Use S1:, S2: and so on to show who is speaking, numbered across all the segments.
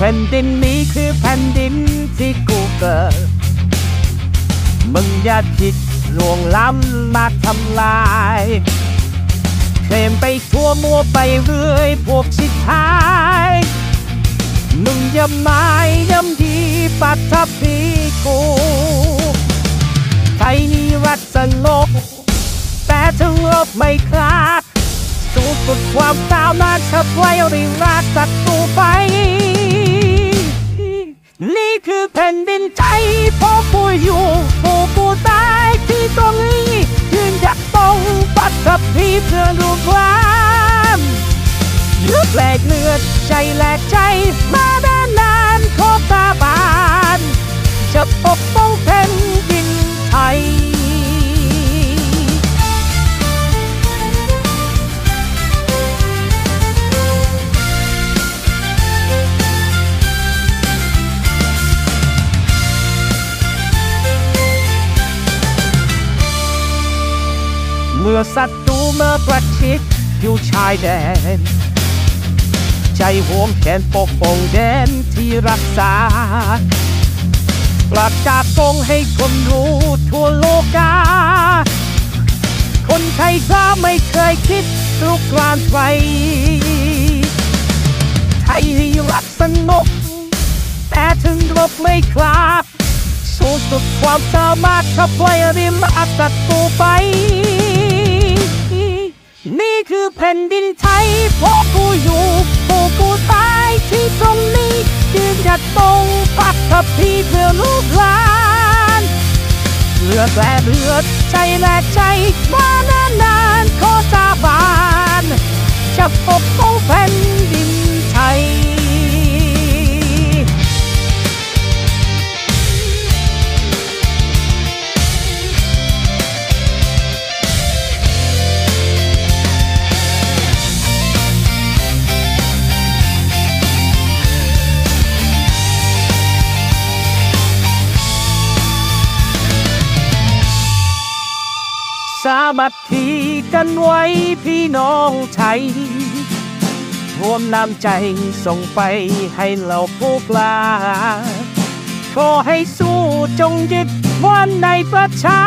S1: แผ่นดินนี้คือแผ่นดินที่กูเกิด มึงอย่าคิดลวงล้ำมาทำลายเคลมไปทั่วมัวไปเรื่อยพวกชิดหาย มึงอย่าหมายย้ำดีปัตตพีกูไทยนี้รัฐสงบแต่ถึงรบไม่คลาด สู้สุดความสาวนาชับไว้ริราช ดินใจพอผู้อยู่ผู้ผู้ตายที่ตรงนี้ยืนหยัดตรงปัตตภีเพื่อลูกหลานเลือดแหลกเลือดใจแหลกใจมาด้านนานขอสาบานจะปก มื่อศัตรูเมื่อประชิดอยู่ชายแดน ใจห่วงแขนปกป้องแดนที่รักษา ประกาศตรงให้คนรู้ทั่วโลกา คนไทยข้าไม่เคยคิดลุกลานใครไทยรักสนุกแต่ถึงรบไม่คลาดสู้สุดความสามารถขับไล่ริมอาศัตรูไป นี่คือแผ่นดินไทยพวกกูอยู่พวกกูตายที่ตรงนี้ยืนหยัดตรงปักทับพี่เพื่อลูกหลานเลือดแลกเลือดใจแลกใจมานานนานๆขอสาบานจะปกป้องแผ่นดิน สามัคคีกันไว้พี่น้องไทยรวมน้ำใจส่งไปให้เราพวกลาขอให้สู้จงยึดวันในประชา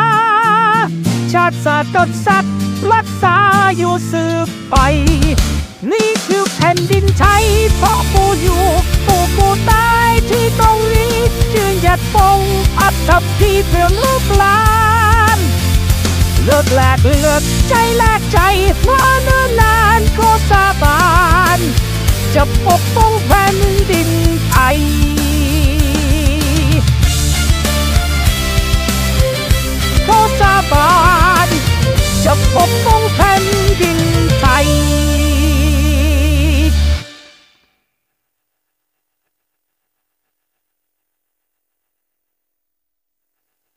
S1: ชาติศาสตร์กษัตริย์รักษาอยู่สืบไป นี่คือแผ่นดินไทยเพราะปูอยู่ปูปูตายที่ตรงนี้ยืนหยัดปงอัตพีเพื่อลูกหลาน เลือดแลกเลือดใจแลกใจมาเนิ่นนานก็สาบาน จะปกป้องแผ่นดิน